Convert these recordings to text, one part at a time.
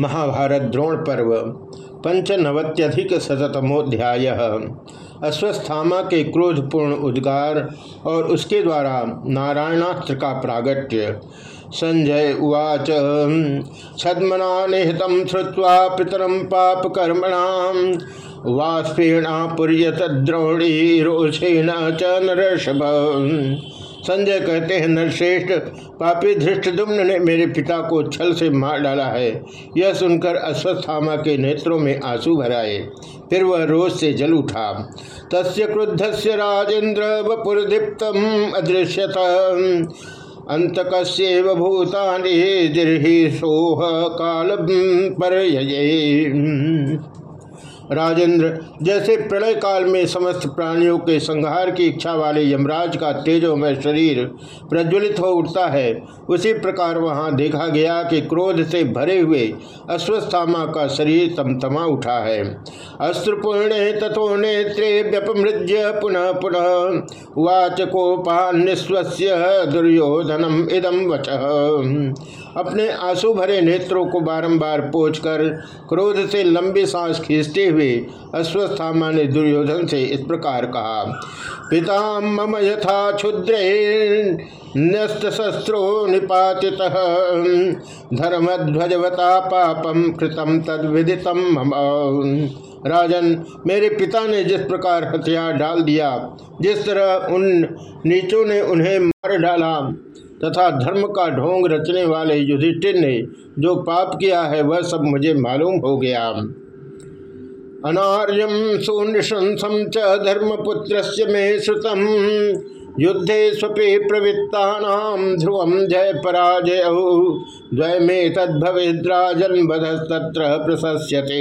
महाभारत द्रोण पर्व, पंचनवत्यधिक शतमोध्याय अश्वस्थामा के क्रोधपूर्ण उद्गार और उसके द्वारा नारायणास्त्र का प्रागट्य। संजय उवाच छद्मना निहित श्रुवा पितरम पाप कर्मणाम वाष्पेणा पुर्यत द्रोणी रोषेण च नरषभ संजय कहते हैं, नरश्रेष्ठ, पापी धृष्टदुम्न ने मेरे पिता को छल से मार डाला है। यह सुनकर अश्वस्थामा के नेत्रों में आँसू भराए। फिर वह रोज से जल उठा। तस्य क्रुद्ध से राजेन्द्र वपुरदीप्तम अदृश्यत। अंतकस्यव भूतानि दिर्हि सोह काल पर राजेंद्र, जैसे प्रलय काल में समस्त प्राणियों के संहार की इच्छा वाले यमराज का तेजोमय शरीर प्रज्वलित हो उठता है, उसी प्रकार वहाँ देखा गया कि क्रोध से भरे हुए अश्वस्थामा का शरीर तमतमा उठा है। अस्त्रपूर्णे तथो नेत्रे व्यपमृज्य पुनः पुनः वाचकोपान्विश्वस्य दुर्योधनम इदम वच। अपने आँसू भरे नेत्रों को बारंबार पोछकर क्रोध से लंबी सांस खींचते हुए अश्वस्थामा ने दुर्योधन से इस प्रकार कहा, पिता मम यथा क्षुद्रे न्यस्त शस्त्रो निपाति धर्मध्वजवता पापम कृतम तद विदितम राजन, मेरे पिता ने जिस प्रकार हथियार डाल दिया, जिस तरह उन नीचों ने उन्हें मार डाला, तथा धर्म का ढोंग रचने वाले युधिष्ठिर ने जो पाप किया है, वह सब मुझे मालूम हो गया। अनार्यम सुनृशंसम च धर्मपुत्र में श्रुतम युद्धे स्वपे प्रवृत्ता ध्रुवम जय पराजय। द्वय में तद्भवेद्राजन बधस्तत्र प्रशस्यते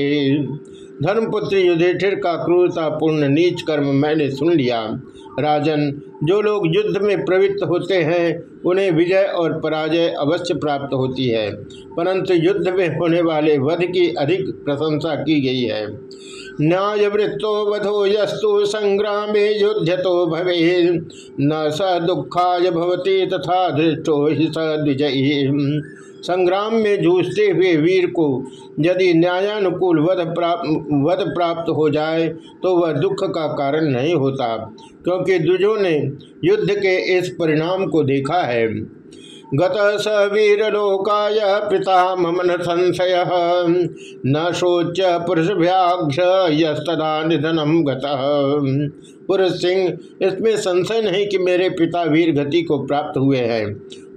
धर्मपुत्र युधिष्ठिर का क्रूरतापूर्ण नीच कर्म मैंने सुन लिया। राजन, जो लोग युद्ध में प्रवृत्त होते हैं उन्हें विजय और पराजय अवश्य प्राप्त होती है। परंतु युद्ध में होने वाले वध की अधिक प्रशंसा की गई है। न्यायवृत्तो वधो यस्तु संग्रामे युद्ध तो भवे न स दुखा भवती तथा धृष्टो ही स संग्राम में जूझते हुए वीर को यदि न्यायानुकूल वध प्राप्त वध प्राप्त हो जाए तो वह दुख का कारण नहीं होता, क्योंकि दुजों ने युद्ध के इस परिणाम को देखा है। गत स वीर वीरलोकाय पिता मम न संशय, न शोच पुरुष व्याघ्र यदा निधनम पुरुष सिंह, इसमें संशय नहीं कि मेरे पिता वीर गति को प्राप्त हुए हैं।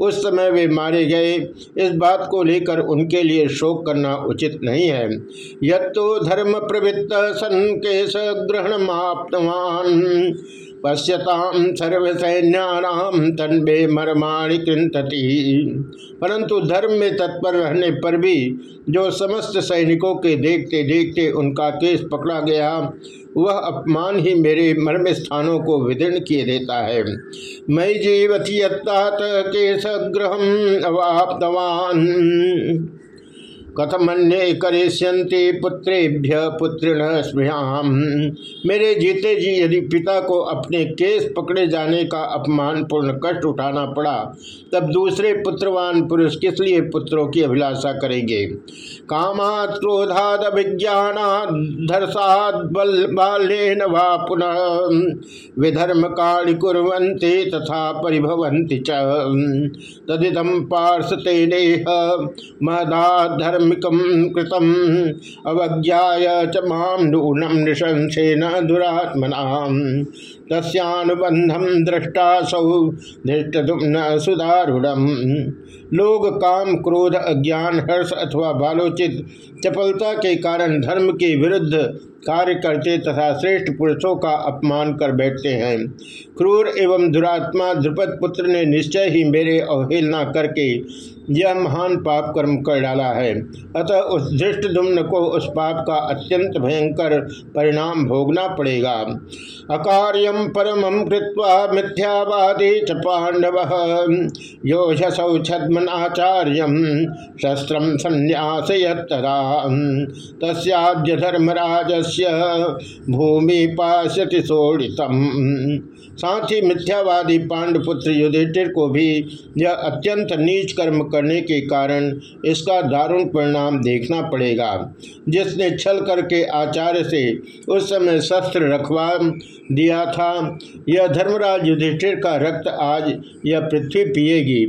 उस समय वे मारे गए। इस बात को लेकर उनके लिए शोक करना उचित नहीं है। यद तो धर्म प्रवृत्त सन के ग्रहण माप्तवान पश्यताम सर्वसैन्याम तन्वे मरमाणि कृंतति परंतु धर्म में तत्पर रहने पर भी जो समस्त सैनिकों के देखते देखते उनका केस पकड़ा गया वह अपमान ही मेरे मर्म स्थानों को विदीर्ण किए देता है। मई जीवती यत्तात केश सग्रह अवाप्तवान। कथमन्य करिष्यंति पुत्रेभ्य पुत्रिण स्मृयाम मेरे जीते जी, यदि पिता को अपने केस पकड़े जाने का अपमान पूर्ण कष्ट उठाना पड़ा, तब दूसरे पुत्रवान पुरुष किस लिए पुत्रों की अभिलाषा करेंगे? कामात् क्रोधाद विज्ञानाधर्षाद बाल्यन वा पुनः विधर्म काणि कुरंते तथा परिभवंति च। तदिदम पार्श तेनेह महदाधर्मिकम कृतम। अवज्ञाय च माम नूनम निशंसेन दुरात्मना तस्यानुबंधम दृष्टा सौ धृष्टुम्न सुदारूढ़ लोग काम क्रोध, अज्ञान, हर्ष अथवा बालोचित, चपलता के कारण धर्म के विरुद्ध कार्य करते तथा श्रेष्ठ पुरुषों का अपमान कर बैठते हैं। क्रूर एवं दुरात्मा द्रुपद पुत्र ने निश्चय ही मेरे अवहेलना करके यह महान पाप कर्म कर डाला है। अतः उस धृष्ट दुम्न को उस पाप का अत्यंत भयंकर परिणाम भोगना पड़ेगा। अकार्यम परम कृत्वा मिथ्यावादी च पांडव। योषसौ छद्मनाचार्य शस्त्र संन्यास तदा तस्याद्य भूमि पाशति सोड़ितम। साथ ही मिथ्यावादी पांडपुत्र युधिष्ठिर को भी यह अत्यंत नीच कर्म करने के कारण इसका दारुण परिणाम देखना पड़ेगा। जिसने छल करके आचार्य से उस समय शस्त्र रखवा दिया था, यह धर्मराज युधिष्ठिर का रक्त आज यह पृथ्वी पिएगी।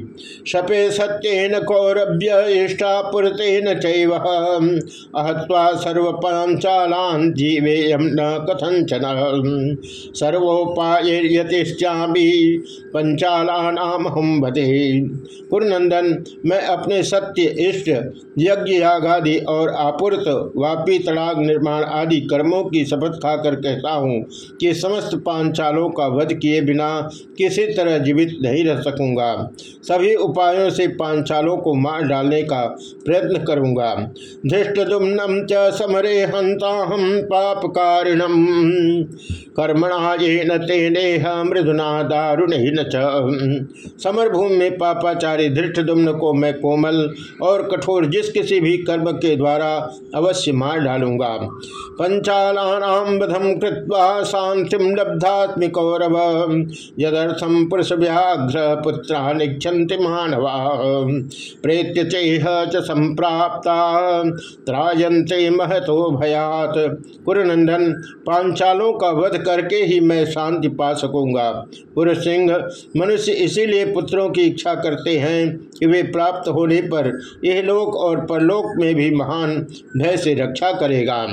शपे सत्यन कौरभ्य इष्टा पुरतेन चैव अहत्वा सर्व पांचालान जीवेयम न कथंचन सर्वोपाय यतिश्चामी पंचालानाम हम बधे पुरनंदन मैं अपने सत्य, इष्ट, यज्ञ, यागादि और आपूर्त, वापी, तड़ाग निर्माण आदि कर्मों की शपथ खाकर कहता हूँ कि समस्त पांचालों का वध किए बिना किसी तरह जीवित नहीं रह सकूँगा। सभी उपायों से पांचालों को मार डालने का प्रयत्न करूँगा। धृष्टुम्नम च समरे हंता हम पाप कारिणम कर्मणा ये न तेनेह मृदुना दारुण ही न समर भूमि में पापाचारी धृष्टुम्न को मैं कोमल और कठोर जिस किसी भी कर्म के द्वारा अवश्य मार डालूँगा। पंचालानाम बधम कृत्वा शांतिम लब्धात्मिकौरव। यदर्थम पुरुष व्याघ्र पुत्रा निक्षंति मानवा। प्रेत्य चेह च संप्राप्ता। महतो भयात। कुरनंदन, पांचालों का वध करके ही मैं शांति पा सकूँगा। पुरुष मनुष्य इसीलिए पुत्रों की इच्छा करते हैं कि वे प्राप्त होने पर यह लोक और परलोक में भी महान भय से रक्षा करेगा।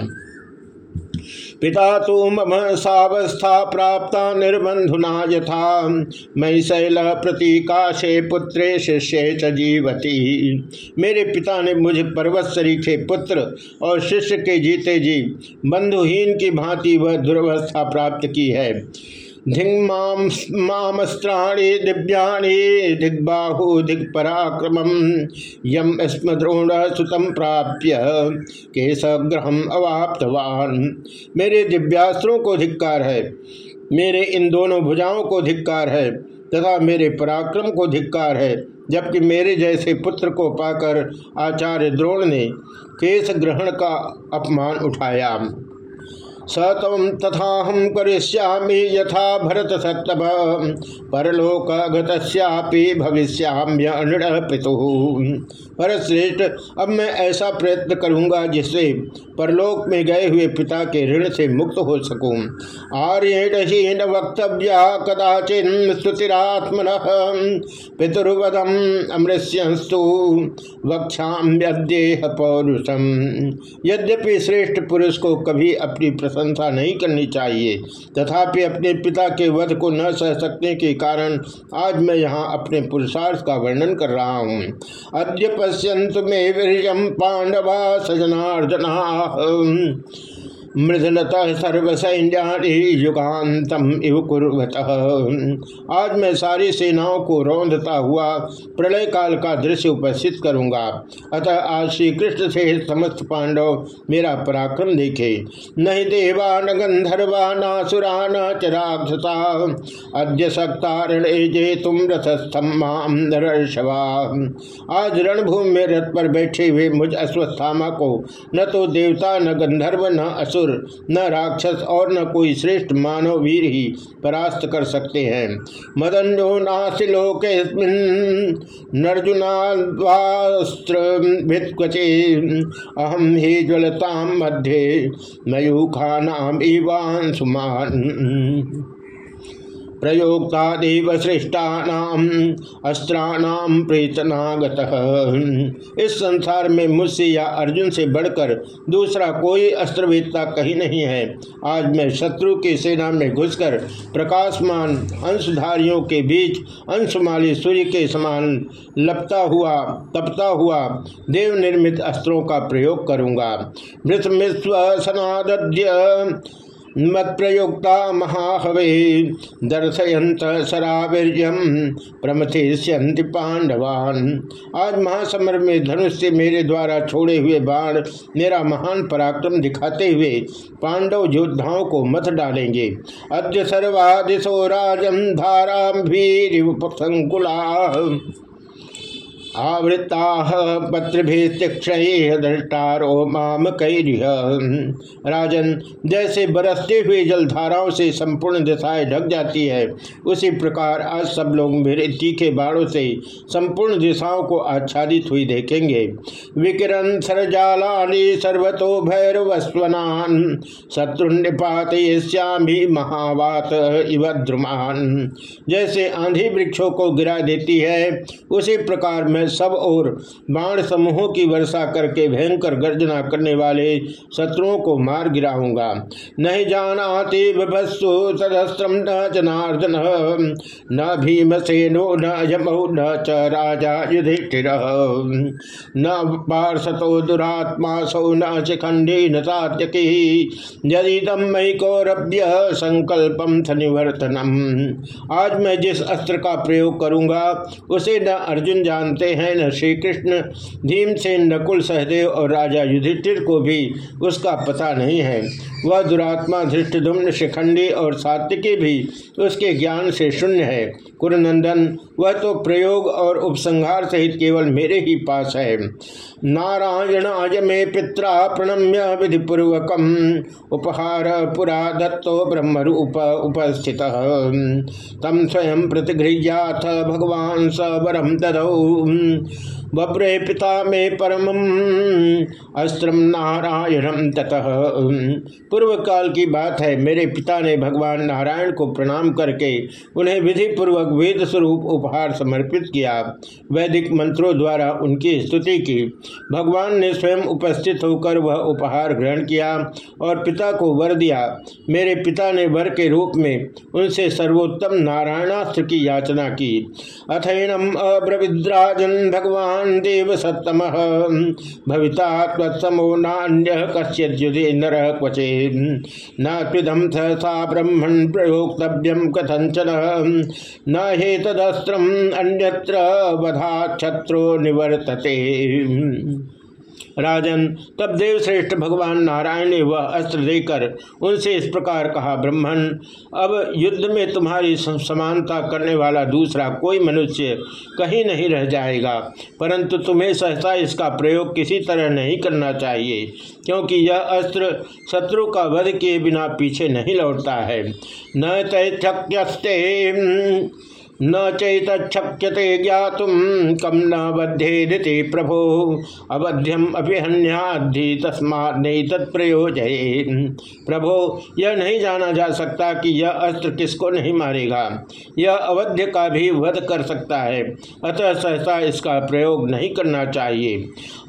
पिता तो मम सावस्था प्राप्त निर्बंधुना यथा। मई शैल प्रतीकाशे पुत्रे शिष्य च जीवती। मेरे पिता ने मुझे पर्वत सरीखे पुत्र और शिष्य के जीते जी बंधुहीन की भांति वह दुर्वस्था प्राप्त की है। धिंगमास्त्राणी दिव्याणी दिग्बाहु दिग्पराक्रम यम स्म द्रोण सुतम प्राप्य केशग्रहम अवाप्तवान। मेरे दिव्यास्त्रों को धिक्कार है, मेरे इन दोनों भुजाओं को धिक्कार है, तथा मेरे पराक्रम को धिक्कार है, जबकि मेरे जैसे पुत्र को पाकर आचार्य द्रोण ने केश ग्रहण का अपमान उठाया। स तथा हम करिष्यामि यथा भरत सत्तभ परलोक गत्यापि भविष्याम्य पितु। भरत श्रेष्ठ अब मैं ऐसा प्रयत्न करूँगा जिससे परलोक में गए हुए पिता के ऋण से मुक्त हो सकूँ। आर्यण वक्तव्या कदाचिन स्तुतिरात्मन। पितुर्वदम अमृष्यस्तु वक्षाम्यदेह पौरुषम यद्यपि श्रेष्ठ पुरुष को कभी अपनी प्रशंसा नहीं करनी चाहिए। तथापि अपने पिता के वध को न सह सकने के कारण आज मैं यहाँ अपने पुरुषार्थ का वर्णन कर रहा हूँ। अद्य पश्यंत में पांडवा सजनार्दना इव कुर्वत। आज मैं सारी सेनाओं को रौंदता हुआ प्रलय काल का दृश्य उपस्थित करूँगा। अतः आज श्री कृष्ण से समस्त पांडव मेरा पराक्रम देखे। नहीं देवा, न गंधर्वा नासुरा न चराक्षसा अद्य सत्तारणे जे तुम रथस्थम आज रणभूमि में रथ पर बैठे हुए मुझ अश्वस्थामा को न तो देवता, न गंधर्व, न असुर असुर न राक्षस और न कोई श्रेष्ठ मानव वीर ही परास्त कर सकते हैं। मदंजो नाशिलोके नर्जुनास्त्र अहम ही ज्वलताम मध्य मयूखा नाम इवान सुमान। प्रयोक्ता देव श्रेष्ठानाम अस्त्राणाम प्रेतनागत। इस संसार में मुझसे या अर्जुन से बढ़कर दूसरा कोई अस्त्रवेदता कहीं नहीं है। आज मैं शत्रु की सेना में घुसकर प्रकाशमान अंशधारियों के बीच अंशमाली सूर्य के समान लपता हुआ, तपता हुआ देव निर्मित अस्त्रों का प्रयोग करूँगा। मृत सनाद्य मत प्रयुक्ता महाहवे दर्शयंत सरावीर्यम प्रमथिष्यंति पांडवान आज महासमर में धनुष से मेरे द्वारा छोड़े हुए बाण मेरा महान पराक्रम दिखाते हुए पांडव योद्धाओं को मत डालेंगे। अद्य सर्वादिशो राजम धारा भी संकुला आवृत्ता पत्र दृष्टारो माम राजन, जैसे बरसते हुए जलधाराओं से संपूर्ण दिशाएँ ढक जाती है, उसी प्रकार आज सब लोग मेरे तीखे बाणों से संपूर्ण दिशाओं को आच्छादित हुई देखेंगे। विकिरण सरजालानी सर्वतो भैरवस्वनान शत्रु निपात श्यामी महावात इव जैसे आंधी वृक्षों को गिरा देती है, उसी प्रकार मैं सब और बाण समूहों की वर्षा करके भयंकर गर्जना करने वाले शत्रुओं को मार गिराऊँगा। नहीं जानाति विभत्सु सदस्त्रम न जनार्दन, न भीमसेनो, न यमौ, न च राजा युधिष्ठिर। न पार्षतो दुरात्मा सौ, न शिखंडी, न सात्यकी। यदिदम मई कौरभ्य निवर्तनम आज मैं जिस अस्त्र का प्रयोग करूँगा, उसे न अर्जुन जानते हैं, न श्री कृष्ण भीमसेन, नकुल सहदेव और राजा युधिष्ठिर को भी उसका पता नहीं है। वह दुरात्मा धृष्टुम्न शिखंडी और सात्विकी भी उसके ज्ञान से शून्य है। कुरनंदन, वह तो प्रयोग और उपसंहार सहित केवल मेरे ही पास है। नारायण आज में पिता प्रणम्य विधि पूर्वक उपहार पुरा दत्तो ब्रह्म रूप उपस्थित। तम स्वयं प्रतिगृह्याथ भगवान स वरम ददौ बब्रे पिता में परम अस्त्र नारायणम ततः। पूर्व काल की बात है, मेरे पिता ने भगवान नारायण को प्रणाम करके उन्हें विधि पूर्वक वेद स्वरूप उपहार समर्पित किया। वैदिक मंत्रों द्वारा उनकी स्तुति की। भगवान ने स्वयं उपस्थित होकर वह उपहार ग्रहण किया और पिता को वर दिया। मेरे पिता ने वर के रूप में उनसे सर्वोत्तम नारायणास्त्र की याचना की। अथैनम अब्रविद्राजन भगवान भगवान देव सत्तम। भविता तत्समो नान्य कश्युदे नर क्वचे। न त्विदम सहसा ब्रह्मण प्रयोक्तव्यम कथंचन न हे तदस्त्रम अन्यत्र वधा छत्रो निवर्तते। राजन, तब देवश्रेष्ठ भगवान नारायण ने वह अस्त्र देकर उनसे इस प्रकार कहा, ब्रह्मण, अब युद्ध में तुम्हारी समानता करने वाला दूसरा कोई मनुष्य कहीं नहीं रह जाएगा, परंतु तुम्हें सहसा इसका प्रयोग किसी तरह नहीं करना चाहिए, क्योंकि यह अस्त्र शत्रु का वध किए बिना पीछे नहीं लौटता है। न तैथक्यस्ते न चैतक्षक्यते ज्ञात कम न बद्धे प्रभो। अवध्यम अभिहन्याधि तस्मा नहीं तत्प्रयोज प्रभो, यह नहीं जाना जा सकता कि यह अस्त्र किसको नहीं मारेगा। यह अवध्य का भी वध कर सकता है। अतः सहसा इसका प्रयोग नहीं करना चाहिए।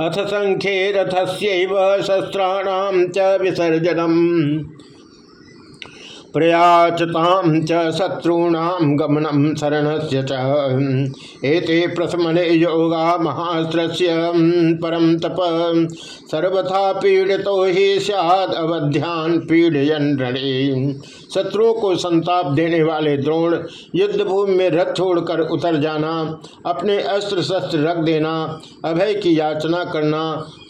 अथ संख्ये रथस्य शस्त्राणाम च विसर्जनम। प्रयाचताम च शत्रूणाम गमनम शरण से एते प्रथमने योगा महास्त्र परम तप। सर्वथा पीड़ित ही सद अवध्यान पीड़यन रणे। शत्रुओं को संताप देने वाले द्रोण युद्ध भूमि में रथ छोड़कर उतर जाना, अपने अस्त्र शस्त्र रख देना, अभय की याचना करना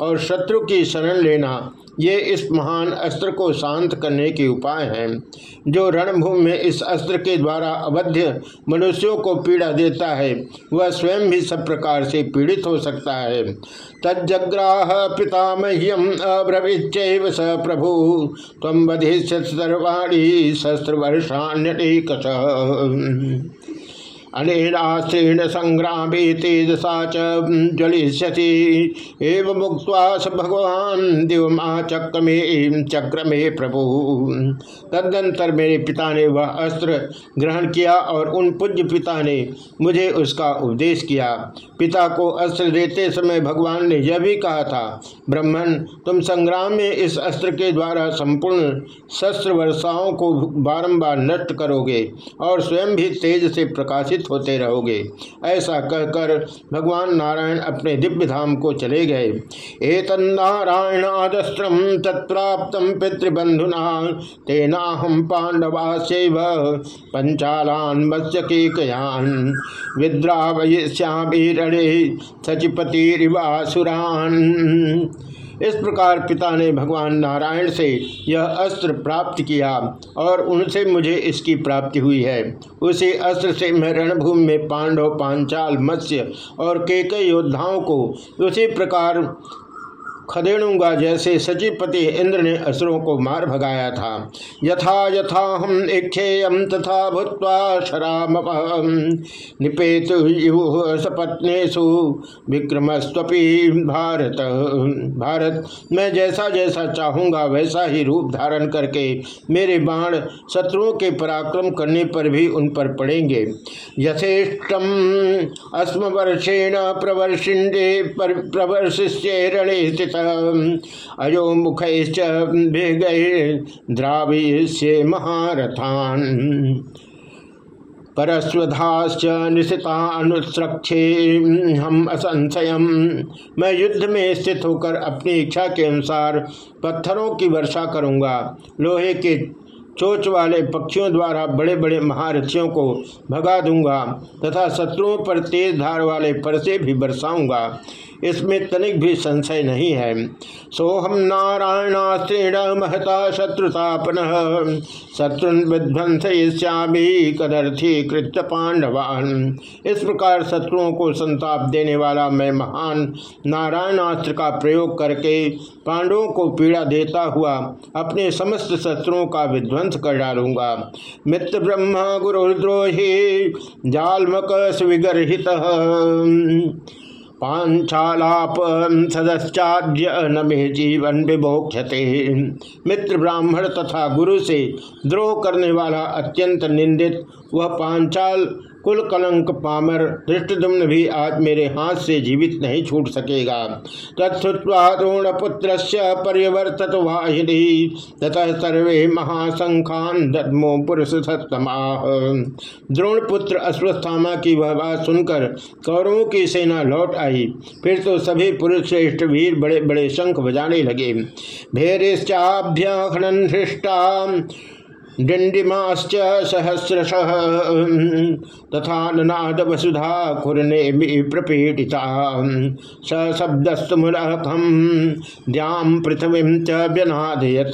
और शत्रु की शरण लेना ये इस महान अस्त्र को शांत करने के उपाय हैं, जो रणभूमि में इस अस्त्र के द्वारा अवध्य मनुष्यों को पीड़ा देता है। वह स्वयं भी सब प्रकार से पीड़ित हो सकता है। तज्जग्राह पितामह्यम अब्रवीच स प्रभु। तम वधिष्य सर्वाणी शस्त्र वर्षाण्यक अनेनाश्रेण संग्राम तेजसा ज्वलिष्यति एवं मुक्त भगवान दिवमा चक्र में चक्र में प्रभु। तदनंतर मेरे पिता ने वह अस्त्र ग्रहण किया और उन पूज्य पिता ने मुझे उसका उपदेश किया। पिता को अस्त्र देते समय भगवान ने यह भी कहा था ब्रह्मण तुम संग्राम में इस अस्त्र के द्वारा संपूर्ण शस्त्र वर्षाओं को बारंबार नष्ट करोगे और स्वयं भी तेज से प्रकाशित होते रहोगे। ऐसा कहकर भगवान नारायण अपने दिव्य धाम को चले गए। एक नारायणादस्त्र तत्प्राप्त पितृबंधुना तेना हम पांडवा से पंचालान मत्स्य के कयान विद्रावयिष्यामी रणे सचिपति रिवासुरान इस प्रकार पिता ने भगवान नारायण से यह अस्त्र प्राप्त किया और उनसे मुझे इसकी प्राप्ति हुई है। उसी अस्त्र से मैं रणभूमि में पांडव, पांचाल, मत्स्य और केके योद्धाओं को उसी प्रकार खदेड़ूँगा जैसे सचिपति इंद्र ने असुरों को मार भगाया था। यथा यथा हम इच्छेयम तथा भूतवा शराम निपेत सपत्नेशु विक्रमस्वी भारत। भारत, मैं जैसा जैसा चाहूँगा वैसा ही रूप धारण करके मेरे बाण शत्रुओं के पराक्रम करने पर भी उन पर पड़ेंगे। यथेष्टम अस्मवर्षेण प्रवर्षिंडे प्रवर्षिष्ये रणे स्थित अयो मुख द्राविष्य महारथान। परस्वधाश्च निशितानुस्रक्षे हम असंशय। मैं युद्ध में स्थित होकर अपनी इच्छा के अनुसार पत्थरों की वर्षा करूँगा। लोहे के चोच वाले पक्षियों द्वारा बड़े बड़े महारथियों को भगा दूँगा तथा शत्रुओं पर तेज धार वाले परसे भी बरसाऊँगा। इसमें तनिक भी संशय नहीं है। सोहम नारायणास्त्रेण महता शत्रुतापन शत्रुन विध्वंसयामी कदर्थी कृत पांडवान। इस प्रकार शत्रुओं को संताप देने वाला मैं महान नारायणास्त्र का प्रयोग करके पांडवों को पीड़ा देता हुआ अपने समस्त शत्रुओं का विध्वंस कर डालूँगा। मित्र ब्रह्म गुरुद्रोही जालमक स्विगर्हित। पांचालाप सदस्याद्य नमे जीवन विभोक्षते मित्र ब्राह्मण तथा गुरु से द्रोह करने वाला अत्यंत निंदित, वह पांचाल कुल कलंक पामर धृष्टुम्न भी आज मेरे हाथ से जीवित नहीं छूट सकेगा। तत्वा द्रोणपुत्र पर्यवर्तत वाहिनी तथा सर्वे महासंखान दद्मो पुरुष सत्तमा द्रोणपुत्र अश्वस्थामा की वह बात सुनकर कौरवों की सेना लौट आई। फिर तो सभी पुरुष श्रेष्ठ वीर बड़े बड़े शंख बजाने लगे। भेरिश्चाभ्यखन हृष्टा डिंडिमाश्च सहस्रश। तथा नाद वसुधा खुरने प्रपीडिता। स शब्दस्तुमुलखम द्याम पृथ्वी च व्यनादयत।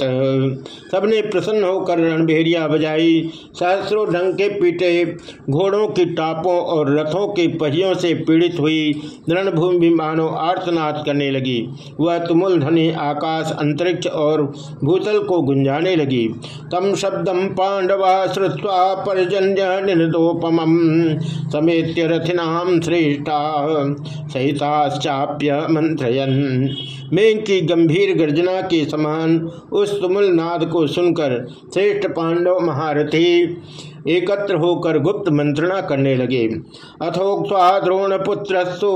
सबने प्रसन्न होकर रणभेरिया बजाई। सहस्रों ढंग के पीटे, घोड़ों की टापों और रथों के पहियों से पीड़ित हुई। रणभूमि मानो आर्तनाद करने लगी। वह तुमुल धनी आकाश, अंतरिक्ष और भूतल को गुंजाने लगी। तम शब्द पांडवा श्रुवा पर्जन्य निदोपम समेत्य रथिनाम श्रेष्ठा सहिताश्चाप्य मंत्रयन मेघ की गंभीर गर्जना के समान उस तुमुल नाद को सुनकर श्रेष्ठ पांडव महारथी एकत्र होकर गुप्त मंत्रणा करने लगे। अथोक्वा द्रोणपुत्रस्तु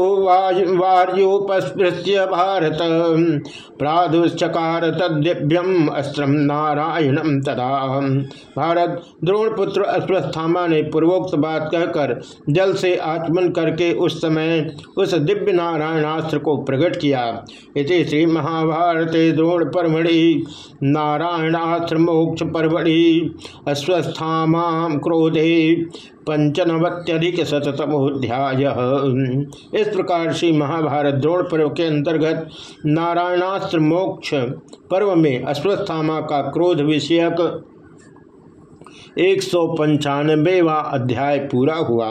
वार्योपस्पृश्य भारत। प्रादुश्चकार तद्यभ्यम अस्त्रम नारायणम तदा। भारत द्रोणपुत्र अश्वस्थामा ने पूर्वोक्त बात कहकर जल से आचमन करके उस समय उस दिव्य नारायणास्त्र को प्रकट किया। इति श्री महाभारत द्रोण परमढ़ि नारायणास्त्र मोक्ष परमढ़ि अश्वस्थामा क्रोधे पंचनवत्यधिक शतमोध्याय इस प्रकार श्री महाभारत द्रोण पर्व के अंतर्गत नारायणास्त्र मोक्ष पर्व में अश्वस्थामा का क्रोध विषयक एक सौ पंचानबेवा अध्याय पूरा हुआ।